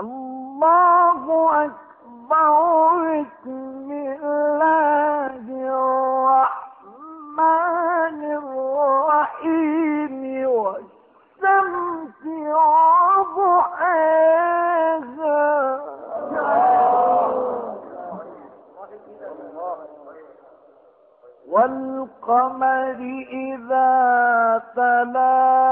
الله أكبر بسم الله الرحمن الرحيم والقمر إذا تلاها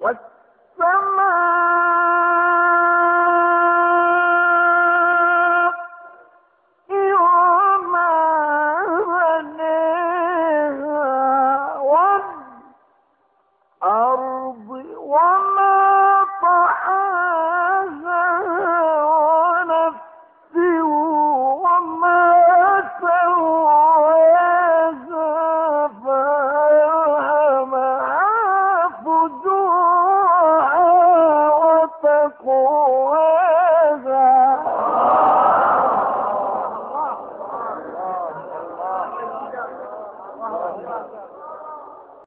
والسماء Thank you.